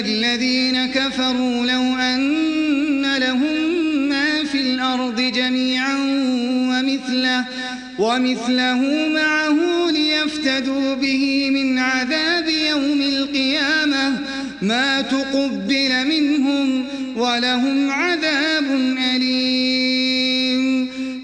الذين كفروا لو أن لهم ما في الأرض جميعا ومثله, ومثله معه ليفتدوا به من عذاب يوم القيامة. ما تقبل منهم ولهم عذاب أليم